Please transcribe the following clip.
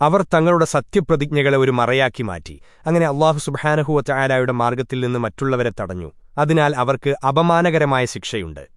അവർ തങ്ങളുടെ സത്യപ്രതിജ്ഞകളെ ഒരു മറയാക്കി മാറ്റി. അങ്ങനെ അള്ളാഹു സുബാനഹുവ ചായാലായുടെ മാർഗത്തിൽ നിന്ന് മറ്റുള്ളവരെ തടഞ്ഞു. അതിനാൽ അവർക്ക് അപമാനകരമായ ശിക്ഷയുണ്ട്.